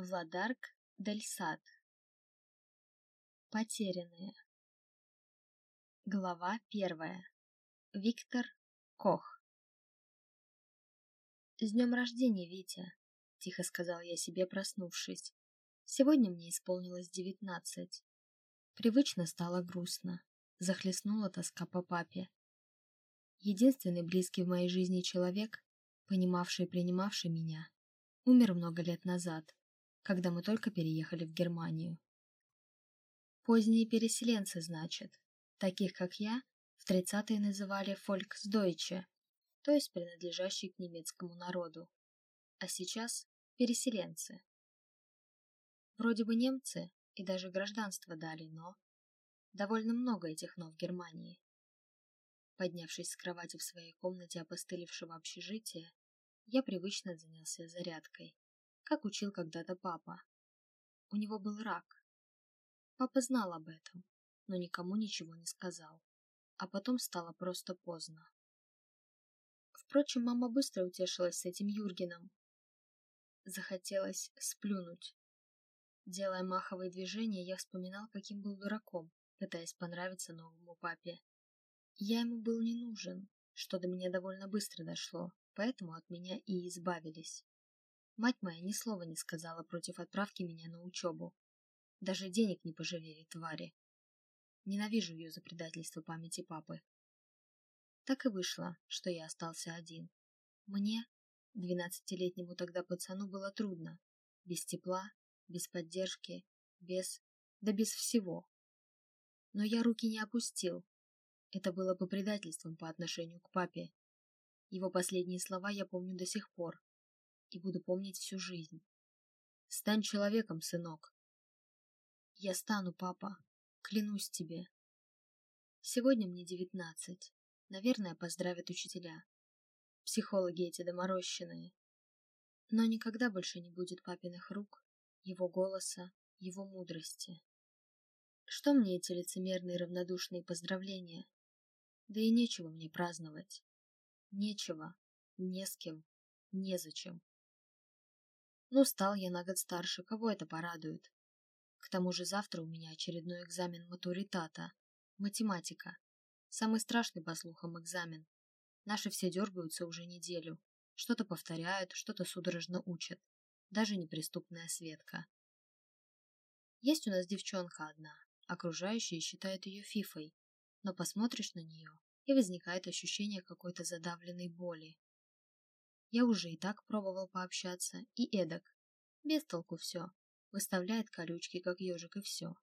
Владарк Дель Сад. Потерянные. Глава первая. Виктор Кох. «С днем рождения, Витя!» — тихо сказал я себе, проснувшись. Сегодня мне исполнилось девятнадцать. Привычно стало грустно. Захлестнула тоска по папе. Единственный близкий в моей жизни человек, понимавший и принимавший меня, умер много лет назад когда мы только переехали в Германию. Поздние переселенцы, значит. Таких, как я, в тридцатые называли «фольксдойче», то есть принадлежащие к немецкому народу. А сейчас переселенцы. Вроде бы немцы и даже гражданство дали, но... Довольно много этих «но» в Германии. Поднявшись с кровати в своей комнате опостылевшего общежития, я привычно занялся зарядкой как учил когда-то папа. У него был рак. Папа знал об этом, но никому ничего не сказал. А потом стало просто поздно. Впрочем, мама быстро утешилась с этим Юргеном. Захотелось сплюнуть. Делая маховые движения, я вспоминал, каким был дураком, пытаясь понравиться новому папе. Я ему был не нужен, что до меня довольно быстро дошло, поэтому от меня и избавились. Мать моя ни слова не сказала против отправки меня на учебу. Даже денег не пожалели твари. Ненавижу ее за предательство памяти папы. Так и вышло, что я остался один. Мне, двенадцатилетнему тогда пацану, было трудно. Без тепла, без поддержки, без... да без всего. Но я руки не опустил. Это было бы предательством по отношению к папе. Его последние слова я помню до сих пор и буду помнить всю жизнь. Стань человеком, сынок. Я стану, папа, клянусь тебе. Сегодня мне девятнадцать. Наверное, поздравят учителя. Психологи эти доморощенные. Но никогда больше не будет папиных рук, его голоса, его мудрости. Что мне эти лицемерные равнодушные поздравления? Да и нечего мне праздновать. Нечего, не с кем, незачем. Ну, стал я на год старше, кого это порадует? К тому же завтра у меня очередной экзамен матуритата. Математика. Самый страшный, по слухам, экзамен. Наши все дергаются уже неделю. Что-то повторяют, что-то судорожно учат. Даже неприступная Светка. Есть у нас девчонка одна. Окружающие считают ее фифой. Но посмотришь на нее, и возникает ощущение какой-то задавленной боли. Я уже и так пробовал пообщаться, и эдак. Без толку все. Выставляет колючки, как ежик, и все.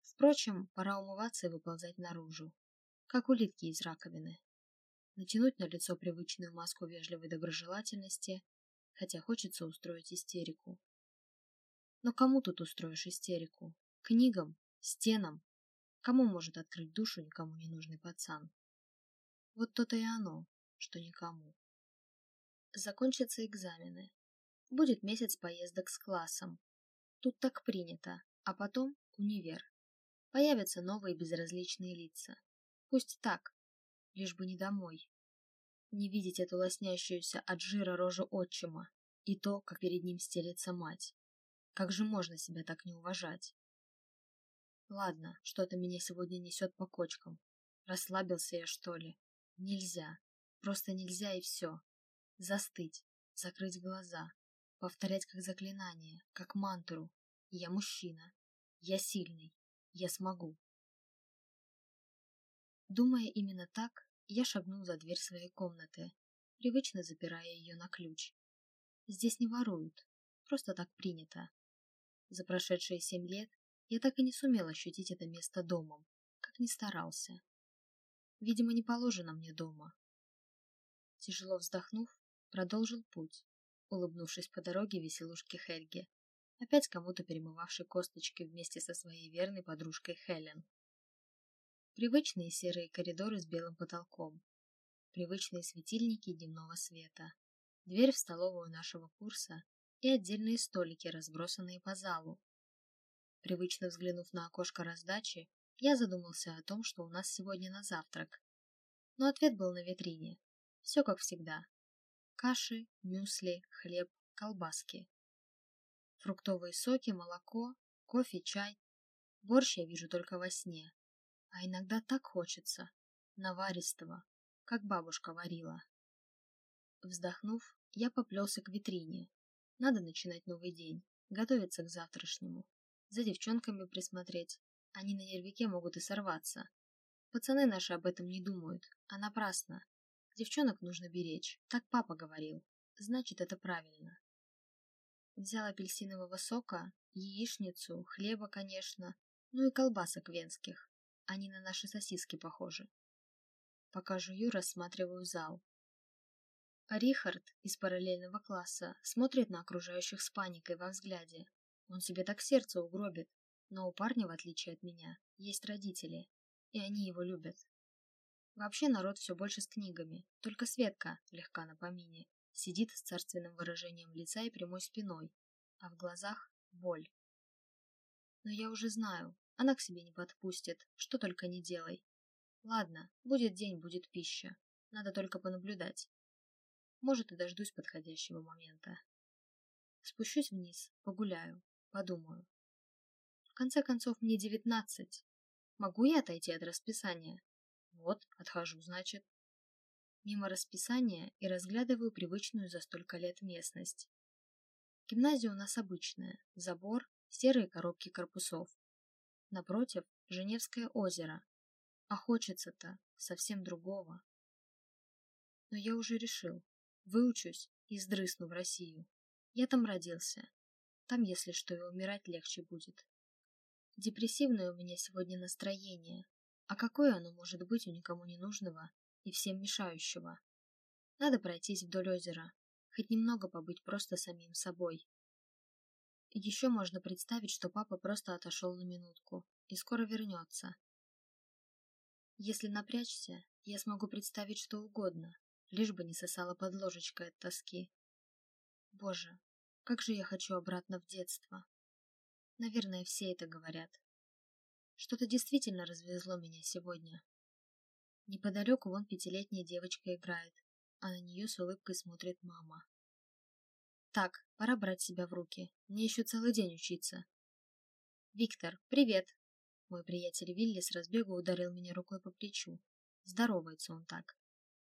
Впрочем, пора умываться и выползать наружу. Как улитки из раковины. Натянуть на лицо привычную маску вежливой доброжелательности, хотя хочется устроить истерику. Но кому тут устроишь истерику? Книгам? Стенам? Кому может открыть душу никому не нужный пацан? Вот то-то и оно что никому. Закончатся экзамены. Будет месяц поездок с классом. Тут так принято, а потом универ. Появятся новые безразличные лица. Пусть так, лишь бы не домой. Не видеть эту лоснящуюся от жира рожу отчима и то, как перед ним стелется мать. Как же можно себя так не уважать? Ладно, что-то меня сегодня несет по кочкам. Расслабился я, что ли? Нельзя. Просто нельзя и все. Застыть, закрыть глаза, повторять как заклинание, как мантру. Я мужчина. Я сильный. Я смогу. Думая именно так, я шагнул за дверь своей комнаты, привычно запирая ее на ключ. Здесь не воруют, просто так принято. За прошедшие семь лет я так и не сумел ощутить это место домом, как ни старался. Видимо, не положено мне дома, Тяжело вздохнув, продолжил путь, улыбнувшись по дороге веселушке Хельге, опять кому-то перемывавшей косточки вместе со своей верной подружкой Хелен. Привычные серые коридоры с белым потолком, привычные светильники дневного света, дверь в столовую нашего курса и отдельные столики, разбросанные по залу. Привычно взглянув на окошко раздачи, я задумался о том, что у нас сегодня на завтрак. Но ответ был на витрине, все как всегда. Каши, мюсли, хлеб, колбаски. Фруктовые соки, молоко, кофе, чай. Борщ я вижу только во сне. А иногда так хочется. Наваристого, как бабушка варила. Вздохнув, я поплелся к витрине. Надо начинать новый день, готовиться к завтрашнему. За девчонками присмотреть. Они на нервике могут и сорваться. Пацаны наши об этом не думают, а напрасно. Девчонок нужно беречь, так папа говорил. Значит, это правильно. Взял апельсинового сока, яичницу, хлеба, конечно, ну и колбасок венских. Они на наши сосиски похожи. Пока жую, рассматриваю зал. Рихард из параллельного класса смотрит на окружающих с паникой во взгляде. Он себе так сердце угробит. Но у парня, в отличие от меня, есть родители, и они его любят. Вообще народ все больше с книгами, только Светка, легка на помине, сидит с царственным выражением лица и прямой спиной, а в глазах боль. Но я уже знаю, она к себе не подпустит, что только не делай. Ладно, будет день, будет пища, надо только понаблюдать. Может, и дождусь подходящего момента. Спущусь вниз, погуляю, подумаю. В конце концов, мне девятнадцать. Могу я отойти от расписания? Вот, отхожу, значит. Мимо расписания и разглядываю привычную за столько лет местность. Гимназия у нас обычная. Забор, серые коробки корпусов. Напротив – Женевское озеро. А хочется-то совсем другого. Но я уже решил. Выучусь и сдрысну в Россию. Я там родился. Там, если что, и умирать легче будет. Депрессивное у меня сегодня настроение. А какое оно может быть у никому не нужного и всем мешающего? Надо пройтись вдоль озера, хоть немного побыть просто самим собой. Еще можно представить, что папа просто отошел на минутку и скоро вернется. Если напрячься, я смогу представить что угодно, лишь бы не сосала под ложечкой от тоски. Боже, как же я хочу обратно в детство. Наверное, все это говорят. Что-то действительно развезло меня сегодня. Неподалеку вон пятилетняя девочка играет, а на нее с улыбкой смотрит мама. Так, пора брать себя в руки. Мне еще целый день учиться. Виктор, привет. Мой приятель Вилли с разбегу ударил меня рукой по плечу. Здоровается он так.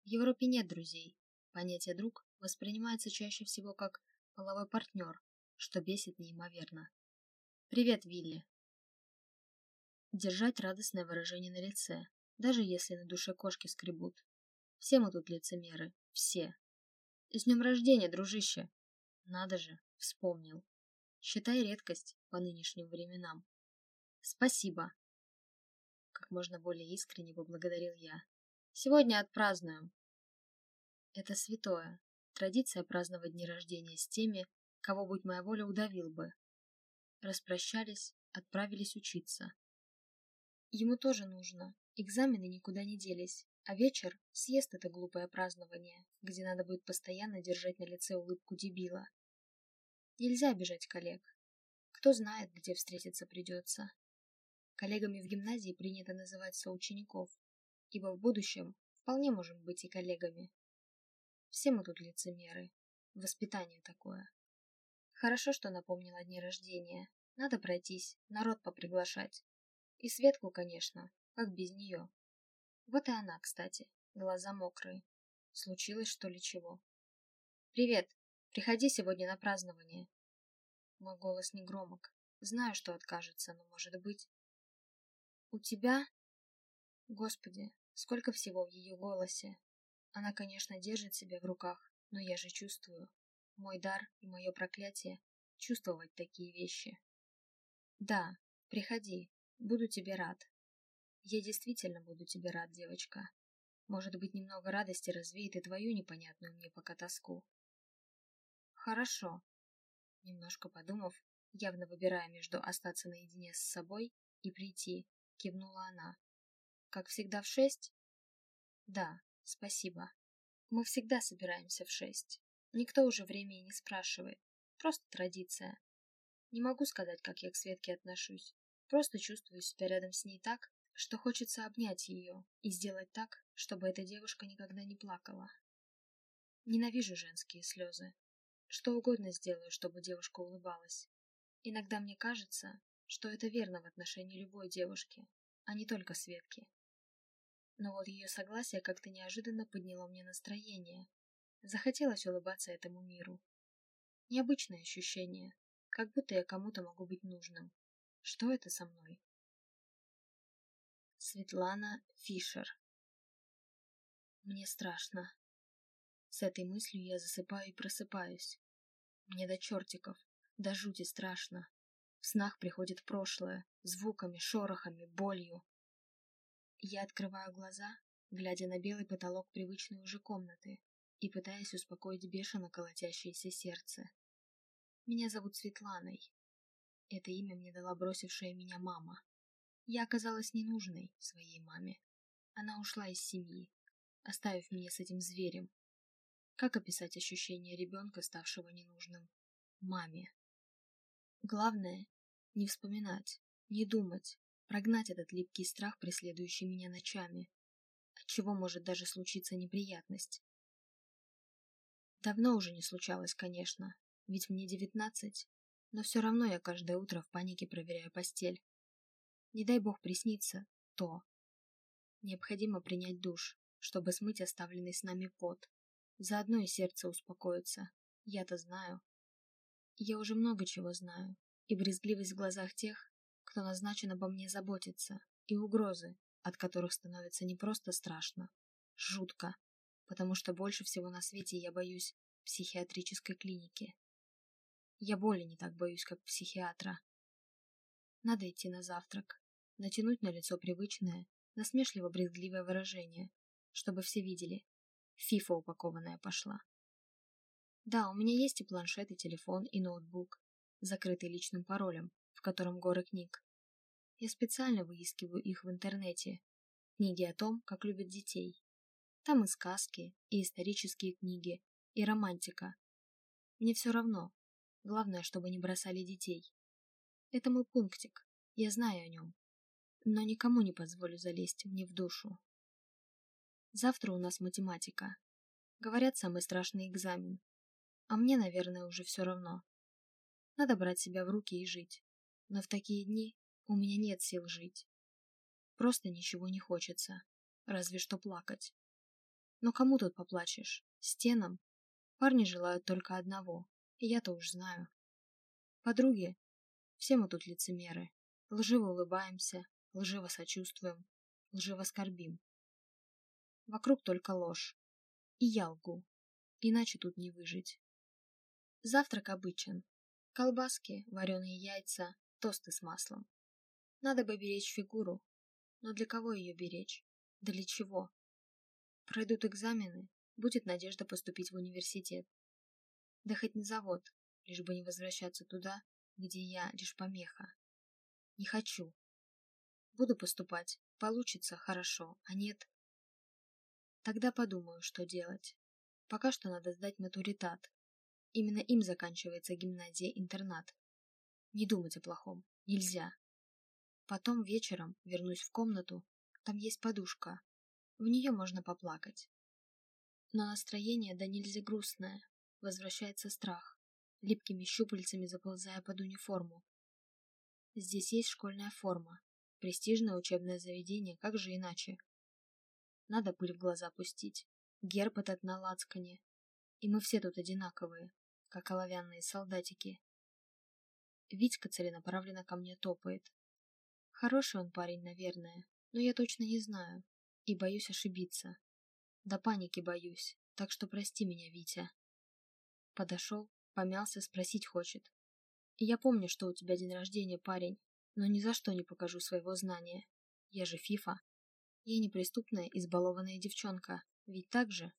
В Европе нет друзей. Понятие «друг» воспринимается чаще всего как половой партнер, что бесит неимоверно. «Привет, Вилли!» Держать радостное выражение на лице, даже если на душе кошки скребут. Все мы тут лицемеры, все. С днем рождения, дружище! Надо же, вспомнил. Считай редкость по нынешним временам. Спасибо. Как можно более искренне поблагодарил я. Сегодня отпразднуем. Это святое. Традиция праздновать дни рождения с теми, кого, будь моя воля, удавил бы. Распрощались, отправились учиться. Ему тоже нужно. Экзамены никуда не делись, а вечер съест это глупое празднование, где надо будет постоянно держать на лице улыбку дебила. Нельзя обижать коллег. Кто знает, где встретиться придется. Коллегами в гимназии принято называть соучеников, ибо в будущем вполне можем быть и коллегами. Все мы тут лицемеры. Воспитание такое. Хорошо, что напомнил о дне рождения. Надо пройтись, народ поприглашать. И Светку, конечно, как без нее. Вот и она, кстати, глаза мокрые. Случилось, что ли, чего? «Привет! Приходи сегодня на празднование!» Мой голос не громок. Знаю, что откажется, но, может быть... «У тебя...» Господи, сколько всего в ее голосе. Она, конечно, держит себя в руках, но я же чувствую. Мой дар и мое проклятие — чувствовать такие вещи. Да, приходи, буду тебе рад. Я действительно буду тебе рад, девочка. Может быть, немного радости развеет и твою непонятную мне пока тоску. Хорошо. Немножко подумав, явно выбирая между остаться наедине с собой и прийти, кивнула она. Как всегда в шесть? Да, спасибо. Мы всегда собираемся в шесть. Никто уже время и не спрашивает. Просто традиция. Не могу сказать, как я к Светке отношусь. Просто чувствую себя рядом с ней так, что хочется обнять ее и сделать так, чтобы эта девушка никогда не плакала. Ненавижу женские слезы. Что угодно сделаю, чтобы девушка улыбалась. Иногда мне кажется, что это верно в отношении любой девушки, а не только Светки. Но вот ее согласие как-то неожиданно подняло мне настроение. Захотелось улыбаться этому миру. Необычное ощущение, как будто я кому-то могу быть нужным. Что это со мной? Светлана Фишер Мне страшно. С этой мыслью я засыпаю и просыпаюсь. Мне до чертиков, до жути страшно. В снах приходит прошлое, звуками, шорохами, болью. Я открываю глаза, глядя на белый потолок привычной уже комнаты и пытаясь успокоить бешено колотящееся сердце. Меня зовут Светланой. Это имя мне дала бросившая меня мама. Я оказалась ненужной своей маме. Она ушла из семьи, оставив меня с этим зверем. Как описать ощущение ребенка, ставшего ненужным? Маме. Главное — не вспоминать, не думать, прогнать этот липкий страх, преследующий меня ночами, от чего может даже случиться неприятность. Давно уже не случалось, конечно, ведь мне девятнадцать, но все равно я каждое утро в панике проверяю постель. Не дай бог приснится то. Необходимо принять душ, чтобы смыть оставленный с нами пот. Заодно и сердце успокоится. Я-то знаю. Я уже много чего знаю. И брезгливость в глазах тех, кто назначен обо мне заботиться, и угрозы, от которых становится не просто страшно, жутко, потому что больше всего на свете я боюсь психиатрической клиники. Я боли не так боюсь, как психиатра. Надо идти на завтрак, натянуть на лицо привычное, насмешливо-брезгливое выражение, чтобы все видели. Фифа упакованная пошла. Да, у меня есть и планшет, и телефон, и ноутбук, закрытый личным паролем, в котором горы книг. Я специально выискиваю их в интернете. Книги о том, как любят детей. Там и сказки, и исторические книги, и романтика. Мне все равно, Главное, чтобы не бросали детей. Это мой пунктик. Я знаю о нем. Но никому не позволю залезть мне в душу. Завтра у нас математика. Говорят, самый страшный экзамен. А мне, наверное, уже все равно. Надо брать себя в руки и жить. Но в такие дни у меня нет сил жить. Просто ничего не хочется. Разве что плакать. Но кому тут поплачешь? Стенам? Парни желают только одного я-то уж знаю. Подруги, все мы тут лицемеры. Лживо улыбаемся, лживо сочувствуем, лживо скорбим. Вокруг только ложь. И я лгу. Иначе тут не выжить. Завтрак обычен. Колбаски, вареные яйца, тосты с маслом. Надо бы беречь фигуру. Но для кого ее беречь? Для чего? Пройдут экзамены, будет надежда поступить в университет. Да хоть на завод, лишь бы не возвращаться туда, где я лишь помеха. Не хочу. Буду поступать. Получится хорошо, а нет. Тогда подумаю, что делать. Пока что надо сдать матуритат. Именно им заканчивается гимназия-интернат. Не думать о плохом. Нельзя. Потом вечером вернусь в комнату. Там есть подушка. В нее можно поплакать. Но настроение да нельзя грустное возвращается страх, липкими щупальцами заползая под униформу. Здесь есть школьная форма, престижное учебное заведение, как же иначе? Надо пыль в глаза пустить, герб этот на лацкане, и мы все тут одинаковые, как оловянные солдатики. Витька целенаправленно ко мне топает. Хороший он парень, наверное, но я точно не знаю и боюсь ошибиться. До паники боюсь, так что прости меня, Витя. Подошел, помялся, спросить хочет. Я помню, что у тебя день рождения, парень, но ни за что не покажу своего знания. Я же Фифа. Я неприступная, избалованная девчонка. Ведь так же?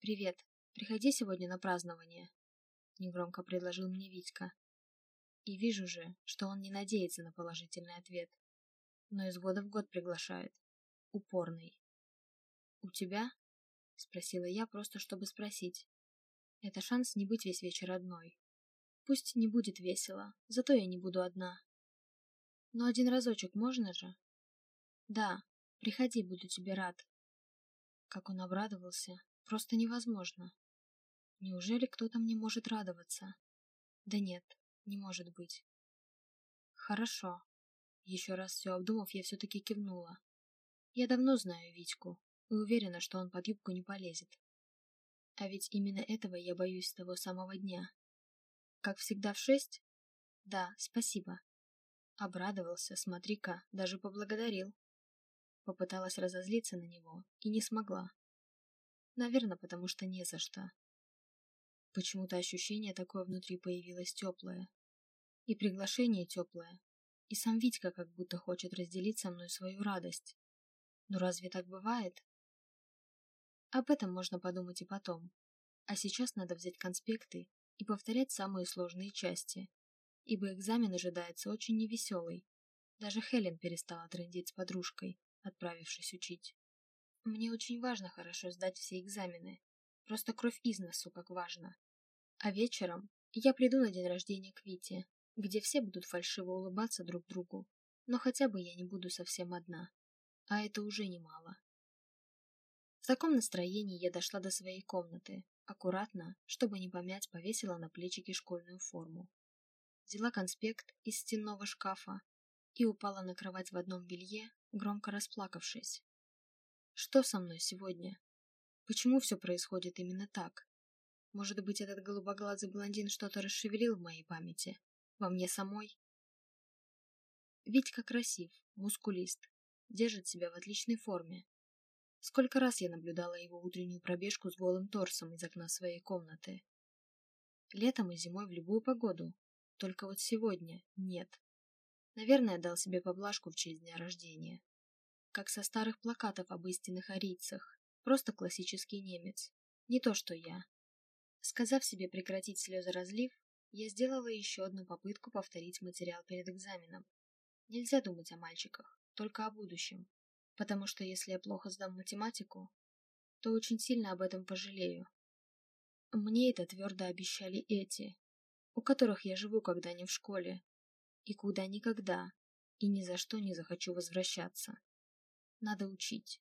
Привет. Приходи сегодня на празднование. Негромко предложил мне Витька. И вижу же, что он не надеется на положительный ответ. Но из года в год приглашает. Упорный. «У тебя?» — спросила я, просто чтобы спросить. Это шанс не быть весь вечер одной. Пусть не будет весело, зато я не буду одна. Но один разочек можно же? Да, приходи, буду тебе рад. Как он обрадовался, просто невозможно. Неужели кто-то мне может радоваться? Да нет, не может быть. Хорошо. Еще раз все обдумав, я все-таки кивнула. Я давно знаю Витьку и уверена, что он под юбку не полезет. А ведь именно этого я боюсь с того самого дня. Как всегда в шесть? Да, спасибо. Обрадовался, смотри-ка, даже поблагодарил. Попыталась разозлиться на него и не смогла. Наверное, потому что не за что. Почему-то ощущение такое внутри появилось теплое. И приглашение теплое. И сам Витька как будто хочет разделить со мной свою радость. Но разве так бывает? Об этом можно подумать и потом. А сейчас надо взять конспекты и повторять самые сложные части, ибо экзамен ожидается очень невеселый. Даже Хелен перестала трындеть с подружкой, отправившись учить. Мне очень важно хорошо сдать все экзамены. Просто кровь из носу, как важно. А вечером я приду на день рождения к Вите, где все будут фальшиво улыбаться друг другу, но хотя бы я не буду совсем одна. А это уже немало. В таком настроении я дошла до своей комнаты, аккуратно, чтобы не помять, повесила на плечики школьную форму взяла конспект из стенного шкафа и упала на кровать в одном белье, громко расплакавшись. Что со мной сегодня? Почему все происходит именно так? Может быть, этот голубоглазый блондин что-то расшевелил в моей памяти? Во мне самой? Витька красив, мускулист, держит себя в отличной форме. Сколько раз я наблюдала его утреннюю пробежку с голым торсом из окна своей комнаты. Летом и зимой в любую погоду, только вот сегодня нет. Наверное, дал себе поблажку в честь дня рождения. Как со старых плакатов об истинных арийцах. Просто классический немец. Не то, что я. Сказав себе прекратить слезоразлив, я сделала еще одну попытку повторить материал перед экзаменом. Нельзя думать о мальчиках, только о будущем. Потому что если я плохо сдам математику, то очень сильно об этом пожалею. Мне это твердо обещали эти, у которых я живу, когда не в школе, и куда никогда, и ни за что не захочу возвращаться. Надо учить.